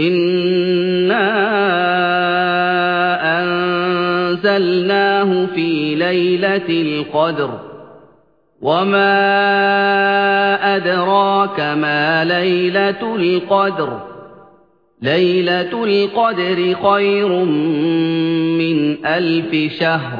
إِنَّا أَنزَلْنَاهُ فِي لَيْلَةِ الْقَدْرِ وَمَا أَدْرَاكَ مَا لَيْلَةُ الْقَدْرِ لَيْلَةُ الْقَدْرِ خَيْرٌ مِّنْ أَلْفِ شَهْرٍ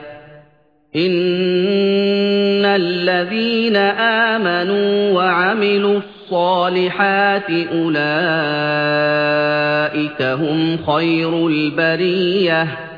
إن الذين آمنوا وعملوا الصالحات أولئك هم خير البريه